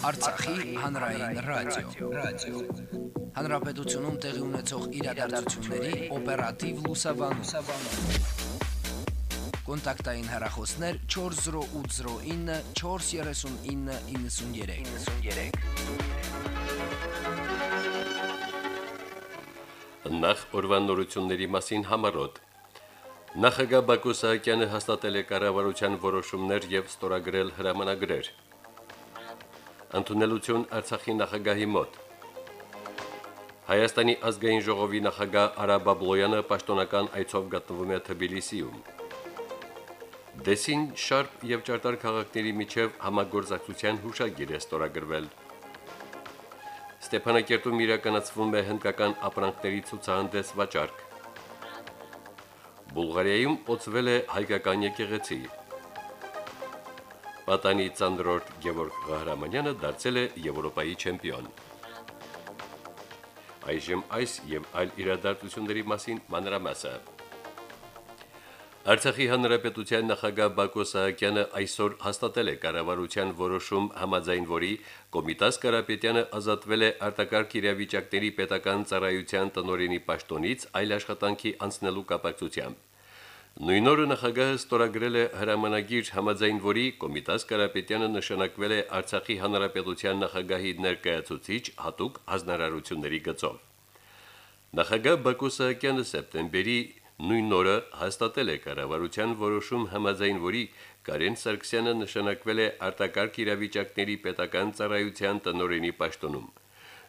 Արցախի հանրային ռադիո, ռադիո։ Հանրապետությունում տեղի ունեցող իրադարձությունների օպերատիվ լուսաբանում։ Կոնտակտային հեռախոսներ 40809 43993։ 93 Նախ օրվանորությունների մասին համարոտ Նախագահ Բակո Սահակյանը հաստատել է կառավարության որոշումներ եւ ստորագրել հրամանագրեր։ Ընդունելություն Արցախի նախագահի մոտ։ Հայաստանի ազգային ժողովի նախագահ Արա Բաբլոյանը պաշտոնական այցով գտնվում է Թբիլիսիում։ Դեսին Շարփ եւ Ճարտար քաղաքների միջև համագործակցության հուշագիր է ստորագրվել։ Ստեփանակերտում իրականացվում է հնդկական ապրանքների ցուցահանդես վաճառք։ Բուլղարիայում օծվել է հայկական եկեղեցի։ Պատանի Ծանդրորդ Գևորգ Ղահրամանյանը դարձել է Եվրոպայի չեմպիոն։ Այժմ այս եւ այլ իրադարձությունների մասին մանրամասը։ Արցախի հանրապետության նախագահ Բակո Սահակյանը այսօր հաստատել է կառավարության որոշում համաձայն որի Կոմիտաս Կարապետյանը ազատվել է արտակարգ իրավիճակների պետական ծառայության տնօրենի պաշտոնից այլ աշխատանքի անցնելու կապակցությամբ։ Նույն օրը նախագահը ստորագրել է հրամանագիր համաձայն որի Կոմիտաս Կարապետյանը նշանակվել է Արցախի հանրապետության նախագահի ներկայացուցիչ հատուկ հանրարարությունների գծով։ Նախագահ Բակո Սահակյանը սեպտեմբերի նույն օրը հաստատել է կառավարության որոշում համաձայն որի Կարեն Սարգսյանը նշանակվել է արտակարգ իրավիճակների պետական ծառայության տնօրենի պաշտոնում։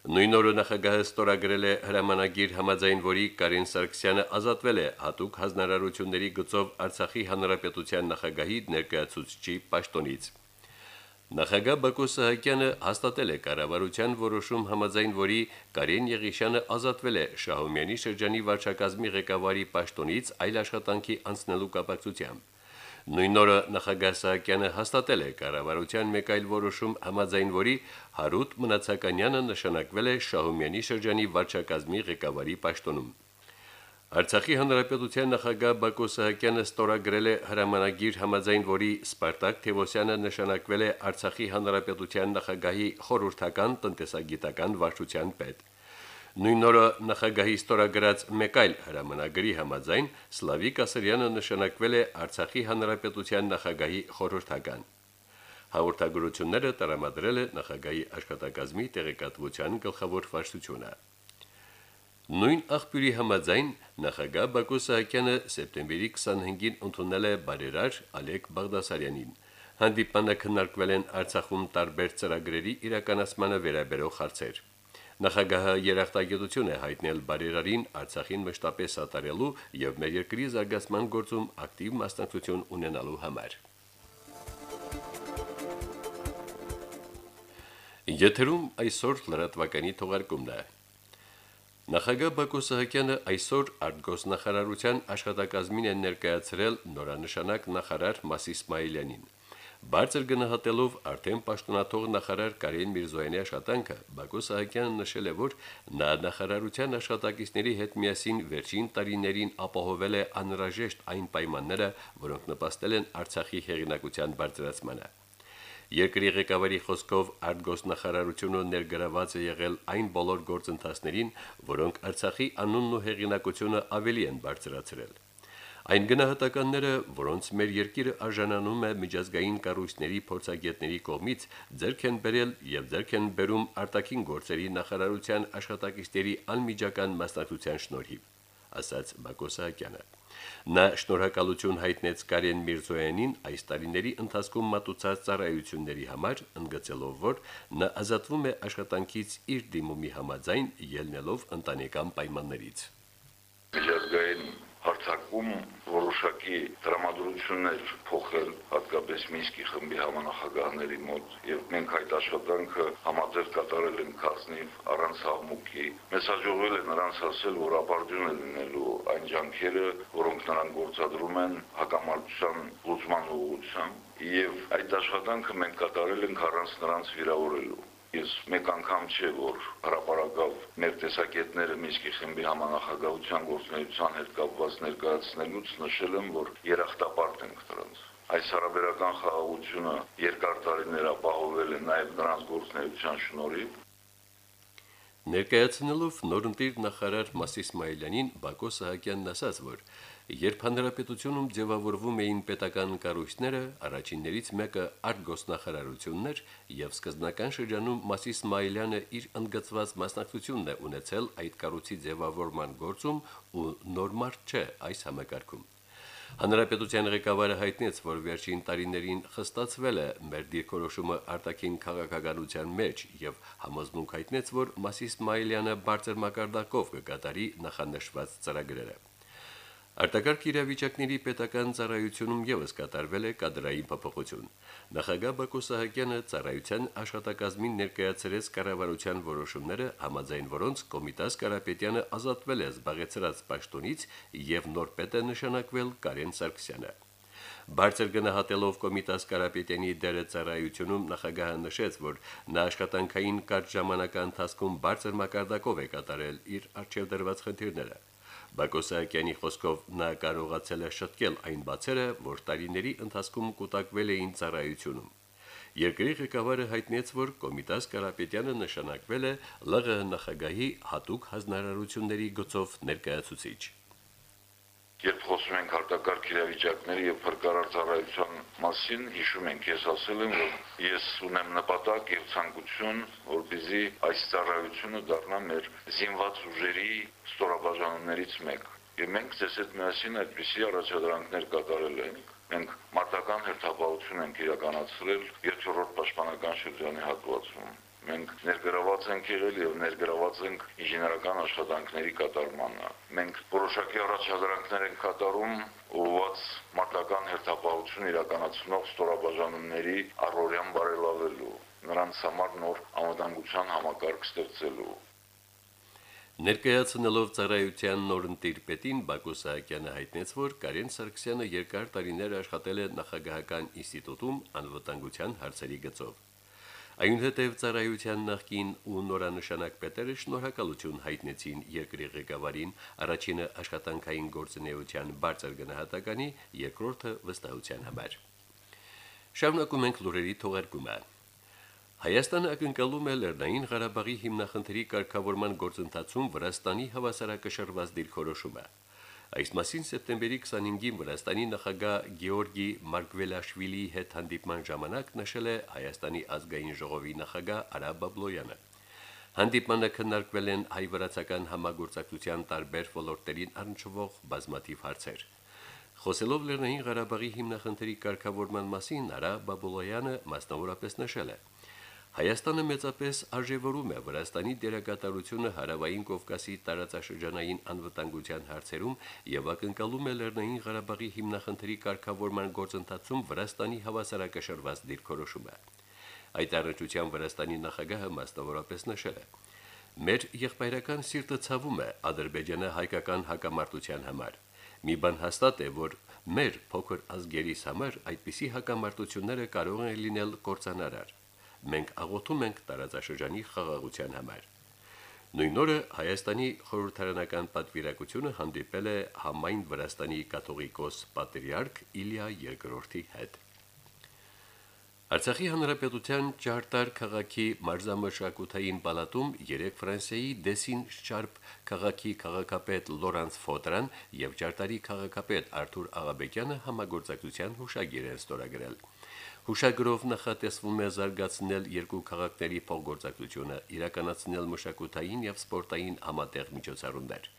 Նույն օրը նախագահը ստորագրել է հրամանագիր համաձայն որի Կարեն Սարգսյանը ազատվել է հատուկ հանրարարությունների գծով Արցախի հանրապետության նախագահի ներկայացուցչի պաշտոնից։ Նախագահ Բակո Սահակյանը հաստատել է կառավարության որոշում համաձայն որի Կարեն Եղիշյանը ազատվել է Շահումյանի շրջանի վարչակազմի ղեկավարի պաշտոնից այլ աշխատանքի անցնելու կապակցությամբ։ Նույն օրը նախագահ Սահակյանը հաստատել է կառավարության մեկ այլ որոշում համաձայն որի Հարութ Մնացականյանը նշանակվել է Շահումյանի շրջանի վարչակազմի ղեկավարի պաշտոնում։ Արցախի հանրապետության նախագահ Բակո Սահակյանը ստորագրել է հրամանագիր համաձայն որի Սպարտակ Թևոսյանը նշանակվել է Արցախի հանրապետության նախագահի խորհրդական տնտեսագիտական վարչության պետ։ Նույն օրը նախագահի ստորագրած մեկ այլ հրամանագրի համաձայն Սլավիկ Ասրյանը նշանակվել է Արցախի հանրապետության նախագահի խորհրդական։ Հաղորդագրությունները տրամադրել է նախագահի աշխատակազմի տեղեկատվության գլխավոր վարչությունը։ Նույն աղբյուրի համաձայն նախագահ Բակո Սահակյանը սեպտեմբերի 25-ին ընդունել է բարերար Ալեկ Բաղդասարյանին։ Հանդիպանը քննարկվել են Արցախում տարբեր ծրագրերի իրականացմանը վերաբերող հարցեր։ Նախագահը երախտագիտություն է հայտնել բարերարին Արցախին մշտապես ատարելու եւ մեր երկրի զարգացման գործում ակտիվ մասնակցություն ունենալու համար։ Եթերում այսօր լրատվականի թողարկումն է։ Նախագահ Բակո Սահակյանը այսօր արտգոսնախարարության աշխատակազմին է ներկայացրել նորանշանակ նախարար Մասի Իսմայելյանին։ Բարձր գնահատելով արդեն պաշտոնաթող նախարար Կարեն Միրզոյանի աշխատանքը, Բակո Սահակյանը նշել է, որ նա նախարարության աշխատակիցների հետ միասին վերջին տարիներին ապահովել է անհրաժեշտ այն պայմանները, որոնք նպաստել են Արցախի հեղինակության բարձրացմանը։ Երկրի ղեկավարի խոսքով արտգոսնախարարությունը ներգրաված է եղել այն բոլոր գործընթացներին, որոնք Արցախի անունն ու հեղինակությունը ավելի են բարձրացրել։ Այն գնահատականները, որոնց մեր երկիրը արժանանում է միջազգային կառույցների փորձագետների կողմից, ձեռք են բերել եւ ձեռք են բերում արտաքին գործերի նախարարության աշխատակիցների անմիջական մասնակցության շնորհիվ, ասաց Բակո Սահակյանը։ Նա շնորհակալություն հայտնեց Կարեն Միրզոյանին այս տարիների ընթացքում մատուցած ծառայությունների համար, ընդգծելով, որ նա ազատվում է աշխատանքից իր դիմումի համաձայն ելնելով ընտանեկան պայմաններից։ հարցակում որոշակի դրամատուրգություններ փոխել հատկապես Մինսկի խմբի համանախագահների մոտ եւ մենք այդ աշխատանքը համաձայն կատարել ենք քազնիվ առանց աղմուկի մեզ հաջողվել է նրանց ասել որ ապարդյուն է լինելու այն ջանքերը որոնք նրանք գործադրում են հակամարտության լուծման ուղղությամբ եւ այդ աշխատանքը մենք կատարել ենք առանց նրանց վիրավորելու Ես մեկ անգամ չէ, որ հրապարակավ մեր տեսակետները Մինսկի խմբի համանախագահության գործունեության հետ կապված ներկայացնելուց նշել եմ, որ երախտապարտ ենք դրանց։ Այս հարաբերական խաղաղությունը երկար տարիներ ապահովել է նաև նրանց գործնեության շնորհիվ Ներկայացնելով նորընտիր նախարար Մասիս Սմայլյանին Բակո Սահակյանն ասաց, որ երբ հանրապետությունում ձևավորվում էին պետական կառույցները, առաջիններից մեկը արտգոսնախարարությունն էր եւ սկզբնական շրջանում Մասիս Սմայլյանը իր ընդգծված մասնակցությունն է ունեցել այդ կառույցի ձևավորման գործում ու նորմալ չէ այս համակարգում։ Հանրապետության ղեկավարը հայտնեց, որ վերջին տարիներին խստացվել է մեր դիրքորոշումը արտաքին քաղաքականության մեջ եւ համոզմունք հայտնեց, որ Մասիս Մայլյանը բարձր մակարդակով կկատարի նախանշված ծրագրերը։ Արտակարգ իրավիճակների պետական ծառայությունում եւս կատարվել է կադրային փոփոխություն։ Նախագահ Բակո Սահակյանը ծառայության աշխատակազմին ներկայացրեց կառավարության որոշումները, համաձայն որոնց Կոմիտաս Կարապետյանը ազատվել է զբաղեցրած պաշտոնից եւ նոր պետ է նշանակվել Կարեն Սարգսյանը։ Բարձր գնահատելով Կոմիտաս Կարապետյանի դերը ծառայությունում նախագահը նշեց, որ նա աշխատանքային կարճ ժամանակահատվածում բարձր մակարդակով է կատարել իր արժեվ դրված խնդիրները։ Բակոսյանյանի խոսքով նա կարողացել է շտկել այն բացերը, որ տարիների ընթացքում կուտակվել էին ծառայությունում։ Երկրի ղեկավարը հայտնեց, որ Կոմիտաս Կարապետյանը նշանակվել է ԼՂՀ նախագահի հատուկ հանձնարարությունների գծով ներկայացուցիչ։ Երբ խոսում ենք հարտակարգ իրավիճակների եւ փրկարար ծառայության մասին, հիշում ենք, ես ասել եմ, որ ես ունեմ նպատակ եւ ցանկություն, որպեսզի այս ծառայությունը դառնա մեր զինված ուժերի ստորաբաժանումներից մեկը։ Եվ մենք ցես հետ միասին այդպիսի առաջադրանքներ կատարել ենք։ Մենք մարտական հերթապահություն ենք իրականացրել 7-րդ պաշտպանական շրջանի հատվածում մենք ներգրաված ենք եղել եւ ներգրաված ենք ինժեներական աշխատանքների կատարմանը։ Մենք որոշակի առաջադրանքներ ենք կատարում ուղղված մարտական հերթապահություն իրականացնող ստորաբաժանումների առօրյան բարելավելու, նրանց համար նոր անվտանգության համակարգ ստեղծելու։ Ներկայացնելով ծառայության նորընտիր պետին Բակո Սահակյանը հայտնեց, որ Կարեն Սարգսյանը երկար տարիներ աշխատել է նախագահական ինստիտուտում անվտանգության հարցերի գծով։ Այնուհետև ծառայության նախկին ու նորանշանակ պետերը շնորհակալություն հայտնեցին երկրի ղեկավարին, առաջինը աշխատանքային գործունեության բարձր գնահատականի, երկրորդը վստահության համար։ Շարունակում ենք լուրերի թողարկումը։ Հայաստանը ակնկալում է Լեռնային Ղարաբաղի հիմնախնդրի կարգավորման գործընթացում Վրաստանի հավասարակշռված դիրքորոշումը։ Այս մասին սեպտեմբերի 25-ին Վրաստանի նախագահ Գեորգի Մարգվելաշվիլիի հետ հանդիպման ժամանակ նշել է Հայաստանի ազգային ժողովի նախագահ Արա Բաբլոյանը։ Հանդիպմանը քննարկվել են հայ-վրացական համագործակցության տարբեր ոլորտերին առնչվող բազմաթիվ հարցեր։ Խոսելով Լեռնային Ղարաբաղի հիմնախնդրի կարգավորման մասին Արա Բաբլոյանը մասնավորապես նշել է. Հայաստանը մեծապես արժևորում է Վրաստանի դերակատարությունը հարավային Կովկասի տարածաշրջանային անվտանգության հարցերում եւ ակնկալում է Լեռնային Ղարաբաղի հիմնախնդրի կարգավորման գործընթացում Վրաստանի հավասարակշռված դիրքորոշումը։ Այդ առնչությամբ Վրաստանի նախագահը մասնավորապես նշել է. Մեր եղբայրական սիրտը ցավում է Ադրբեջանը հայկական հակամարտության համար։ Մի բան հաստատ է, որ մեր փոքր ազգերիս համար այդպիսի հակամարտությունները կարող են լինել կործանարար մենք աղոթում ենք տարածաշրջանի խաղաղության համար։ Նույն օրը Հայաստանի խորհրդարանական պատվիրակությունը հանդիպել է համայն Վրաստանի կաթողիկոս պատրիարք Իլիա II-ի հետ։ Արցախի հանրապետության Ճարտար քաղաքի մարզամշակութային պալատում երեք Ֆրանսիայի Դեսին Շարփ քաղաքի քաղաքապետ Լորանս Ֆոտրան եւ Ճարտարի քաղաքապետ Արթուր Աղաբեկյանը համագործակցության հուշագիր են ստորագրել։ Հուշագրով նախատեսվում է զարգացնել երկու քաղաքների փոխգործակցությունը, իրականացնել մշակութային եւ սպորտային համատեղ միջոցառումներ։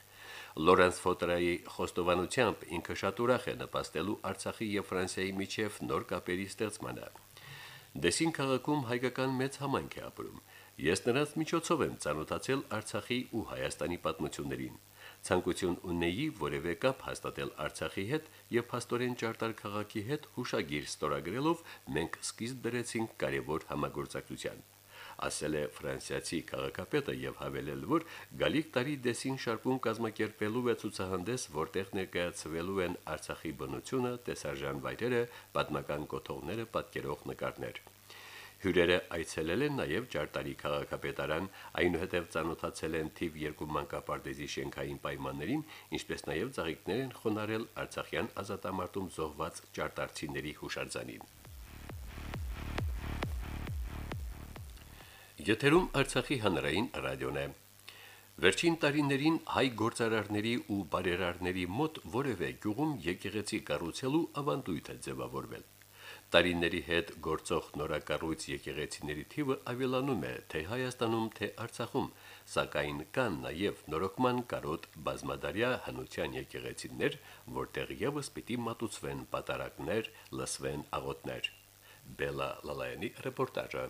Լորենս Ֆոտրայի խոստովանությամբ ինքը շատ ուրախ է նպաստելու Արցախի եւ Ֆրանսիայի միջև նոր կապերի ստեղծմանը։ Դեսին քաղաքում հայկական մեծ համայնք է ապրում։ Ես նրանց միջոցով եմ ծանոթացել Արցախի ու Հայաստանի պատմություններին ցանկություն ունեի որևէ կապ հաստատել Արցախի հետ եւ փաստորեն Ճարտար քաղաքի հետ հուշագիր ստորագրելով մենք սկիզբ դրեցինք կարևոր համագործակցության ասել է ֆրանսիացի քաղաքապետը եւ հավելել, որ գալիք տարի դեսին շարքում կազմակերպելու է ցուցահանդես, որտեղ ներկայացվելու են Արցախի բնությունը, տեսարժան վայրերը, պատմական կոթողները, պատկերող նկարներ։ Հյուրերը այցելել են նաև Ջարտարի քաղաքապետարան, այնուհետև ցանոթացել են թիվ 2 մանկապարտեզի շենքային պայմաններին, ինչպես նաև ծաղիկներ են խոնարել Արցախյան ազատամարտում զոհված ջարտարցիների հուշարձանին։ Եթերում Արցախի հանրային ռադիոն է։ Վերջին տարիներին հայ գործարարների ու բարերարների մոտ որևէ գյուղում եկեղեցի կառուցելու ավանդույթ է ձևավորվել։ Տարիների հետ գործող նորակառույց եկեղեցիների թիվը ավելանում է թե Հայաստանում, թե Արցախում, սակայն կան նաև նորոգման կարոտ բազմադարյա հնության եկեղեցիներ, որտեղ եւս պիտի մատուցվեն պատարակներ, լսվեն աղոթներ։ Բելա Լալայանի ռեպորտաժը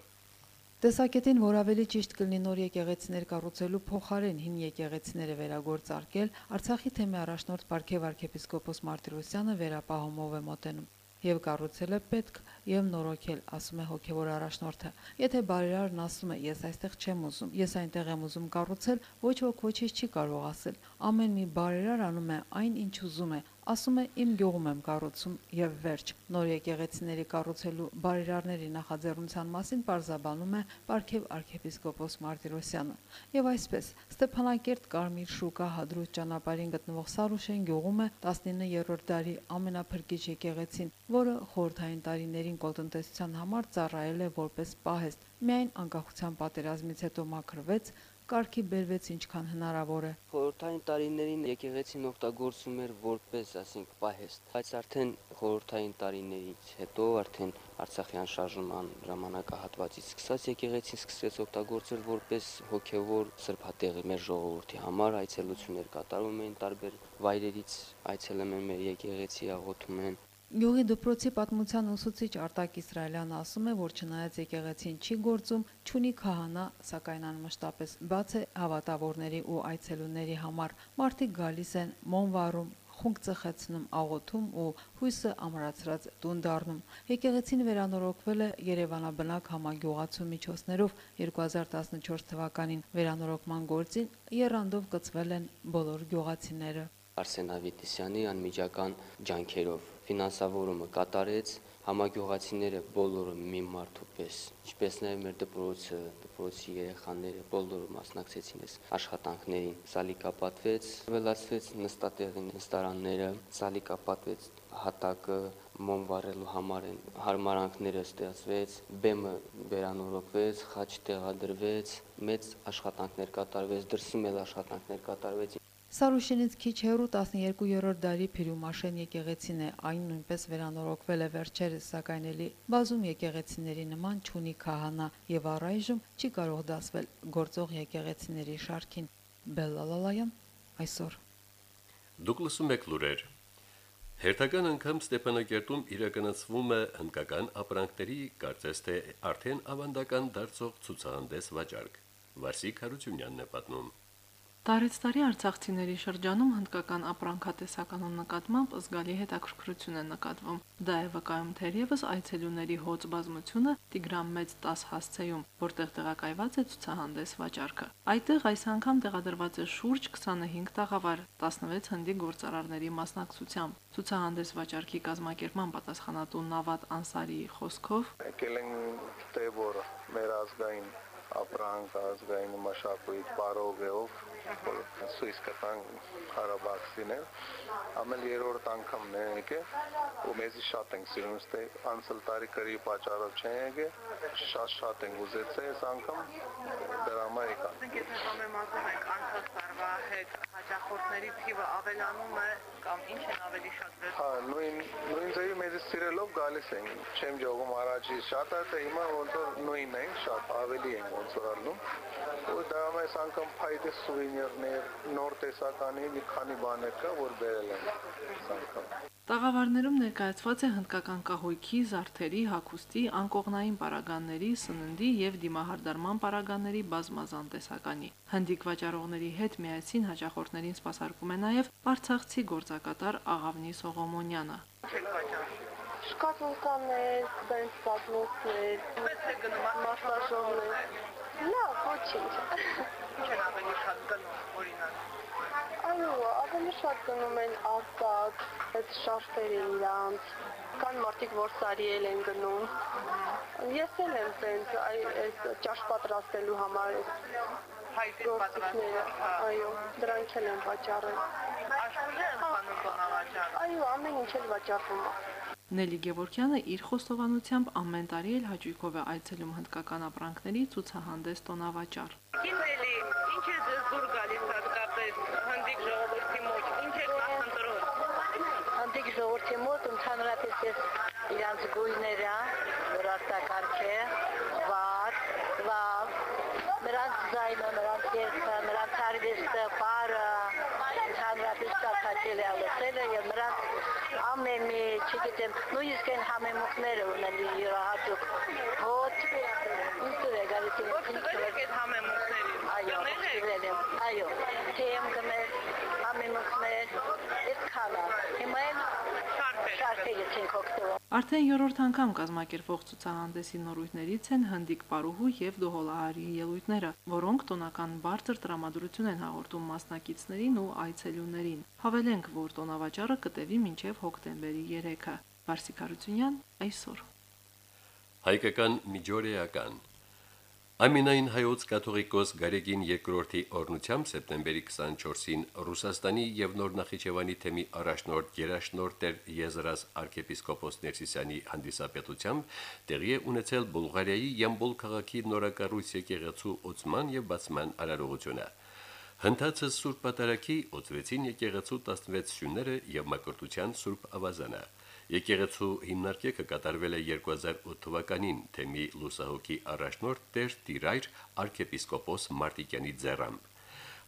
Տեսակետին, որ ավելի ճիշտ կլինի նոր եկեղեցիներ կառուցելու փոխարեն հին եկեղեցիները վերագործարկել, Արցախի թեմի առաջնորդ Պարքև arczepiskopos Մարտիրոսյանը վերապահումով է մոտենում եւ կառուցել է պետք եւ նորոգել, ասում է հոգեվոր առաջնորդը։ Եթե բարերարն ասում է, ես այստեղ չեմ ուզում, ես այնտեղ եմ ուզում կառուցել, ոչ ոք ոչինչ չի կարող ասել։ Ամեն մի բարերար անում է այն, ինչ ուզում է, ասում է իմ գյուղում եմ կառուցում եւ վերջ նոր եկեղեցիների կառուցելու բարերարների նախաձեռնության մասին պարզաբանում է Պարքև arczepiskopos Մարտիրոսյանը եւ այսպես Ստեփանակերտ Կարմիր շուկա հադրուց ճանապարհին գտնվող Սարուշեն գյուղում է 19-րդ դարի ամենափրկիչ եկեղեցին որը խորթային տարիներին կոլտնտեսության համար ծառայել է որպես պահեստ միայն անկախության պատերազմից հետո մաքրվեց կարգի բերվեց ինչքան հնարավոր է։ Խորհրդային տարիներին եկեղեցին օգտագործում էր որպես, ասենք, պահեստ, բայց արդեն խորհրդային տարիներից հետո արդեն Արցախյան շարժման ժամանակահատվածից սկսած եկեղեցին սկսեց օգտագործել որպես հոգևոր սրբատեղի մեր ժողովրդի համար այցելություններ կատարում էին տարբեր վայրերից այցելում են մեր եկեղեցի աղոթում են Գյուղի դպրոցի պատմության ուսուցիչ Արտակ Իսրայելյանը ասում է, որ չնայած եկեղեցին չի գործում, ճունի քահանա, սակայն անմշտապես բաց է հավատավորների ու այցելուների համար։ Մարդիկ գալիս են մոնվարում, խունկ ծխեցնում, աղոթում ու հույսը ամրացրած տուն դառնում։ Եկեղեցին վերանորոգվել է Երևանաբնակ համագյուղացու միջոցներով 2014 թվականին վերանորոգման գործին երանդով գծվել են բոլոր գյուղացիները։ Արսեն Ավետիսյանի անմիջական ջանքերով ֆինանսավորումը կատարեց համագյուղացիները բոլորը մի մարդու պես ինչպես նաև մեր դպրոցը դպրոցի երեխաները բոլորը մասնակցեցին այս աշխատանքներին սալիկապատվեց վելացվեց նստատեղին նստարանները սալիկապատվեց հատակը մոմ վառելու համար են հարմարանքները ստեղծվեց բեմը վերանորոգվեց խաչ տեղադրվեց մեծ աշխատանքներ կատարվեց դրսում էլ աշխատանքներ կատարվեց Սարուշինից քիչ հեռու 12-րդ դարի Փիրումաշեն եկեղեցին է, այն նույնպես վերանորոգվել է վերջերս, սակայն էլի բազում եկեղեցիների նման ճունի քահանա եւ առայժմ չի կարող դասվել գործող եկեղեցիների շարքին։ Բելլալալայան այսօր։ Դուք լսում եք լուրեր։ Հերթական անգամ Ստեփանակերտում իրականացվում է հնդկական ապրանքների, կարծես թե արդեն ավանդական դարձող ցուցահանդես վաճառք։ Վարսիկ Հարությունյանն է պատմում։ Տարեց տարի արցախցիների շրջանում հնդկական ապրանքատեսականուն նկատմամբ զգալի հետաքրքրություն է նկատվում։ Դա է վկայում թերևս այցելուների հոծ բազմությունը Տիգրան մեծ 10 հասցեում, որտեղ տեղակայված է ցուցահանդես վաճառքը։ Այդտեղ այս անգամ տեղադրված է շուրջ 25 տաղավար 16 հնդի գործարարների մասնակցությամբ։ Ցուցահանդես վաճառքի կազմակերպման պատասխանատու Նավատ Անսարիի խոսքով եկել են թե որ մեր ազգային ապրանք ազգային մշակույթ բարողեով սույս կտան Ղարաբաղցիներ ամեն երրորդ անգամն է եկել ու մեզի շատ ենք սիրում ստե անցել տարի կրի պատճառով չեն եկել շատ շատ ենք ուզեցել այս անգամ դրամա եկա Ինքս համեմատում եք անցած տարվա հետ հաջախորդների թիվը ավելանում է կամ ինչ են ավելի շատ վերջ Հա նույն նույն ձեւի մեզի սիրելով գալիս են չեմ ճողում առաջի շատ է թե հիմա ոնց որ նույնն են շատ ավելի են ոնց որ ալնում ու դա մեզ անգամ փայտե սուվենիրներ, նոր տեսականի մի քանի բաներ կա, որ բերել են անգամ։ Տաղավարներում ներկայացված է հնդկական կահույքի, զարդերի, հագուստի, անկողնային պարագանների, սննդի եւ դիմահարդարման պարագանների բազմազան տեսականի։ Հնդիկ վաճառողների հետ միասին հաջախորդներին սպասարկում է նաեւ Արցախցի գործակատար Աղավնի Սողոմոնյանը։ Շկատունկաներ, բենց պատմոցներ, Ո՞պես է գնում մասաժողներ։ Լավ, ոչինչ։ Ինչ են ավելի շատ գնում, օրինակ։ Այո, ավելի շատ գնում են Արցախ, այդ շարֆերը իրանց, կան մարդիկ, որ սարիել են գնում։ Ես էլ եմ տենց այս ճաշ պատրաստելու համար այս Հայտի գործիքները, պատրաստում։ այո, դրանք էլ են վաճառել։ Աշխուժը ընկանում բանավաճառ։ Այո, ամեն ինչ էլ վաճառվում է։ Նելի Գևորգյանը իր խոստովանությամբ ամեն տարի էլ հաճույքով է այցելում հնդկական ապրանքների ցուցահանդես տոնավաճառ։ ինչ է ձեզ դուր գալիս ժողովրդի մոտ ընդհանրապես ես իրանց գույները, որարտակարգը, վար, Արդեն երրորդ անգամ կազմակերպվող ցուցահանդեսի նորույթներից են հնդիկ պարուհու եւ դոհոլահարի ելույթները, որոնք տոնական բարձր տրամադրություն են հաղորդում մասնակիցներին ու այցելուներին։ Հավելենք, որ տոնավաճառը կտևի մինչև հոկտեմբերի 3-ը։ Վարսիկ Հարությունյան այսօր Հայկական միջօրեական Ամինայն հայոց կաթողիկոս Գարեգին II-ի օրնությամբ սեպտեմբերի 24-ին Ռուսաստանի եւ Նոր Նախիջևանի թեմի առաջնորդ Գերաշնորհ Տեր Եզրաս arczepiskopos Ներսիսյանի հանդիսապետությամբ տեղի է ունեցել Բուլղարիայի Յամբոլ քաղաքի նորակառույց եկեղեցու ոցման եւ բացման արարողությունը։ Հնդածը Սուրբ Պատարագի օծվեցին եկեղեցու 16 սյուները եւ մակրտության Սուրբ Ավազանը։ Եկեղեցու հիմնարկեքը կատարվել է 2008 թվականին թեմի լուսահոգի առաջնորդ Տեր Տիրայր arczepiskopos Մարտիկյանի ձեռամբ։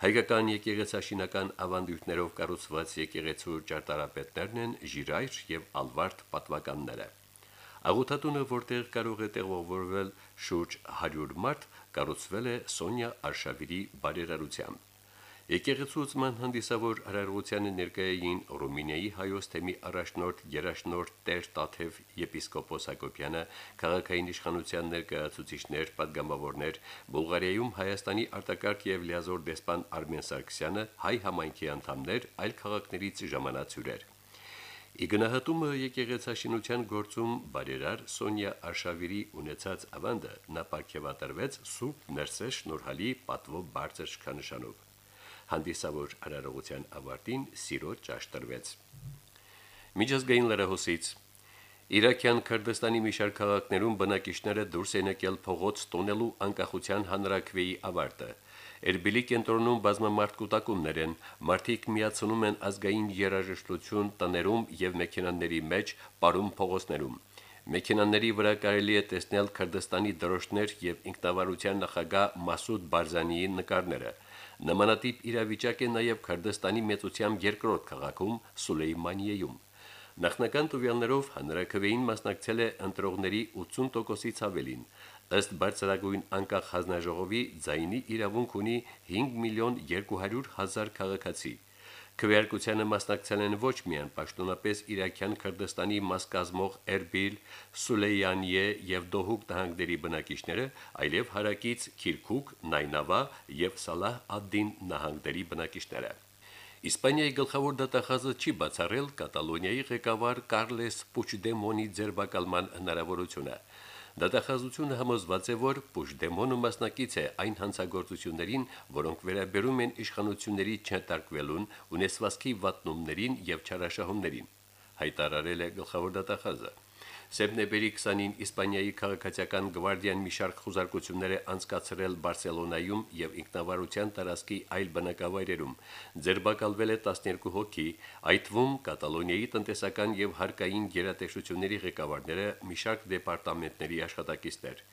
Հայկական եկեղեցաշինական ավանդույթներով կառուցված եկեղեցու ճարտարապետներն են Ժիրայր եւ Ալվարդ պատվականները։ Աղոթատունը, որտեղ կարող է տեղավորվել շուրջ 100 մարդ, կառուցվել է Սոնյա Արշավիրի բարերարությամբ։ Եկեղեցուցման հանդիսավոր արարողությանը ներկայային Ռումինիայի հայոց թեմի առաջնորդ Գերաշնորհ Տեր Տաթև եպիսկոպոս Հակոբյանը, քաղաքային իշխանության ներկայացուցիչներ, падգամավորներ, Բուլղարիայում Հայաստանի արտակարգ եւ լիազոր դեսպան Արմեն Սարգսյանը, հայ համայնքի անդամներ, այլ քաղաքներից ժամանացյուրեր։ Իգնահատումը եկեղեցաշինության գործում բարերար Սոնյա Արշավիրի ունեցած ավանդը նա ապարգևատրվեց Սուրբ Ներսես շնորհալի պատվով բարձր շքանշանով հանդիսավոր արարողության ավարտին սիրո ճաշ տրվեց։ Միջազգային լրահոսից. Իրաքյան Քրդստանի մի շարք քաղաքներում բնակիչները դուրս են եկել փողոց տոնելու անկախության հանրակրվեի ավարտը։ Էրբիլի կենտրոնում բազմամարդ կൂട്ടակումներ են, մարդիկ միացնում են ազգային երաժշտություն տներում եւ մեքենաների մեջ, ապարում փողոցներում։ Մեքենաների վրա կարելի է տեսնել Քրդստանի դրոշներ եւ ինքնավարության նախագահ Մասուդ Բարզանիի նկարները։ Նմանատիպ իրավիճակ է նաև Քրդստանի մեծությամբ երկրորդ քաղաքում Սուլեյմանիեում։ Նախնական տվյալներով հանրակրվեին մասնակցել է ընտրողների 80%-ից ավելին։ Ըստ բարձրագույն անկախ հանձնաժողովի ձայնի իրավունք ունի 5 միլիոն 200 հազար քաղաքացի։ Քվեարկությանը մասնակցել են ոչ միայն պաշտոնապես Իրաքյան Քրդստանի մաս կազմող Էրբիլ, Սուլեյանիե եւ Դոհուկ նահանգների բնակիչները, այլև հարակից Քիրքուկ, Նայնավա եւ Սալահ ад-Դին նահանգների բնակիչները։ Իսպանիայի գլխավոր դատախազը չի բացառել Կատալոնիայի ղեկավար Կարլես Պուչդեմոնի ձերբակալման հնարավորությունը։ Դատախազությունը համոզված է, որ Պուչդեմոնը մասնակից է այն հանցագործություններին, որոնք վերաբերում են իշխանությունների չհետարկվելուն, ունեցվածքի վատնումներին եւ չարաշահումներին։ Հայտարարել է գլխավոր դատախազը։ Սեպտեմբերի 20-ին Իսպանիայի քաղաքացիական գվարդիան մի շարք խոզարկություններ է անցկացրել Բարսելոնայում եւ ինքնավարության տարածքի այլ բնակավայրերում։ Ձերբակալվել է 12 հոգի, այդ թվում Կատալոնիայի տնտեսական եւ հարկային գերատեսչությունների ղեկավարները, մի շարք դեպարտամենտների աշխատակիցներ։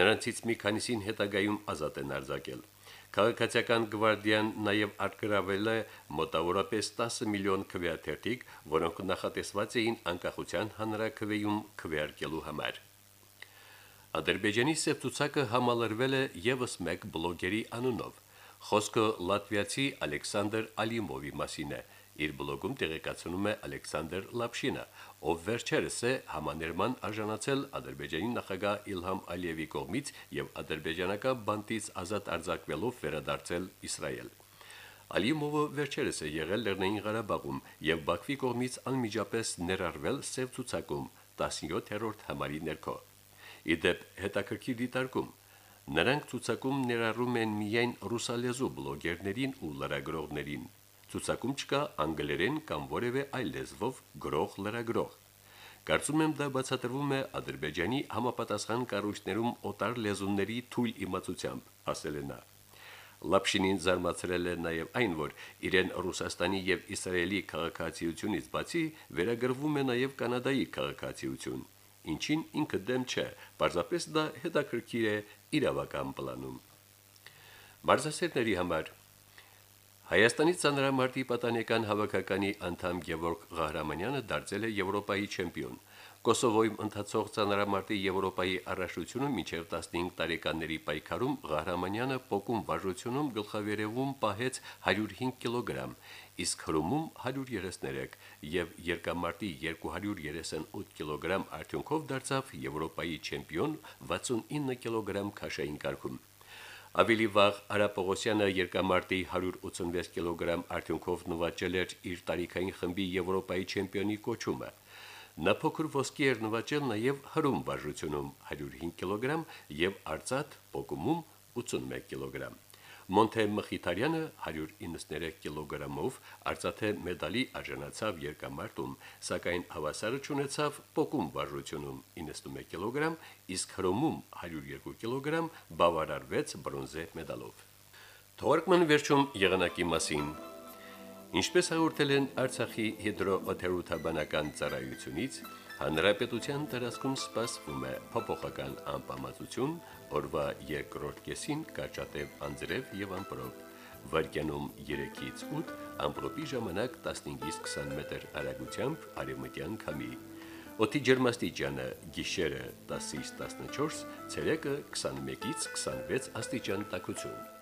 Նրանցից մի քանիսին հետագայում ազատ են արձակել։ Քաղաքացիական գվարդիան նաև արգրավել է մոտավորապես 10 միլիոն քվեաթերթիկ, որոնք նախատեսված էին անկախության հանրակրվեում քվեարկելու համար։ Ադրբեջանի սեփտուցակը համալրվել է եւս մեկ բլոգերի անունով։ Խոսքը լատվիացի Ալեքսանդր Ալիմովի մասին է։ Իր բլոգում տեղեկացնում է Ալեքսանդր Լապշինը, ով վերջերս է համաներման արժանացել Ադրբեջանի նախագահ Իլհամ Ալիևի կողմից եւ ադրբեջանական բանտից ազատ արձակվելով վերադարձել Իսրայել։ Ալիմովը վերջերս է եղել Լեռնային Ղարաբաղում եւ Բաքվի կողմից անմիջապես ներառվել սև ցուցակում 17-րդ համարի ներքո։ Իդեպ հետաքրքիր դիտարկում. Նրանք ցուցակում ներառում են միայն ռուսալեզու բլոգերներին ու լրագրողներին։ Ցուցակում չկա անգլերեն կամ որևէ այլ լեզվով գրող լրագրող։ Կարծում եմ դա բացատրվում է Ադրբեջանի համապատասխան կառույցներում օտար լեզուների թույլ իմացությամբ, ասել է նա։ Լապշինին զարմացրել է նաև այն, որ իրեն Ռուսաստանի եւ Իսրայելի քաղաքացիությունից բացի վերագրվում է նաև Կանադայի քաղաքացիություն, ինչին ինքը դեմ չէ, պարզապես դա հետաքրքիր է իրավական պլանում։ Մարզասերների համար Հայաստանի ցանրամարտի պատանեկան հավաքականի անդամ Գևորգ Ղահրամանյանը դարձել է Եվրոպայի չեմպիոն։ Կոսովոյում ընթացող ցանրամարտի Եվրոպայի առաջնությունում մինչև 15 տարեկանների պայքարում Ղահրամանյանը փոկում վարժությունում գլխավերևում պահեց 105 կիլոգրամ, իսկ հրումում 133 եւ երկամարտի 238 կիլոգրամ արդյունքով դարձավ Եվրոպայի չեմպիոն 69 կիլոգրամ քաշային կարգում։ Ավելի վաղ Արապողոսյանը երկամարտի 186 կիլոգրամ արդյունքով նվաճել էր իր տարիքային խմբի Եվրոպայի չեմպիոնի կոչումը։ Նա փոքր ոսկի էր նվաճել նաև հրում վարժությունում 105 կիլոգրամ եւ արծաթ պոկումում 81 կիլոգրամ։ Մոնթե Մխիթարյանը 193 կիլոգրամով արծաթե մեդալի արժանացավ երկամարտում, սակայն հավասարը ճանաչավ պոկում վարժությունում 91 կիլոգրամ, իսկ հրոմում 102 կիլոգրամ բավարարվեց բրոնզե մեդալով։ Թորկման վերջում եղանակի մասին Ինչպես հաղորդել են Արցախի հիդրոօթերոթաբանական ծառայությունից, հանրապետության տարածքում սպասվում է փոփոխական անպամացություն, օրվա երկրորդ կեսին կաճատև անձրև եւ ամպրոպ, վարկյանում 3-ից 8, ամպրոպի ժամանակ 15-ից 20 մետր արագությամբ արևմտյան քամի։ Օդի ջերմաստիճանը՝ գիշերը 10-ից 14, ցերեկը 21-ից 26 աստիճան տաքություն։